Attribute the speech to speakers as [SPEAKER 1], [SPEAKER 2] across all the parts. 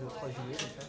[SPEAKER 1] do Fogileiro, tá?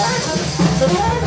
[SPEAKER 1] Thank you.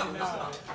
[SPEAKER 1] 감사합니다. 네.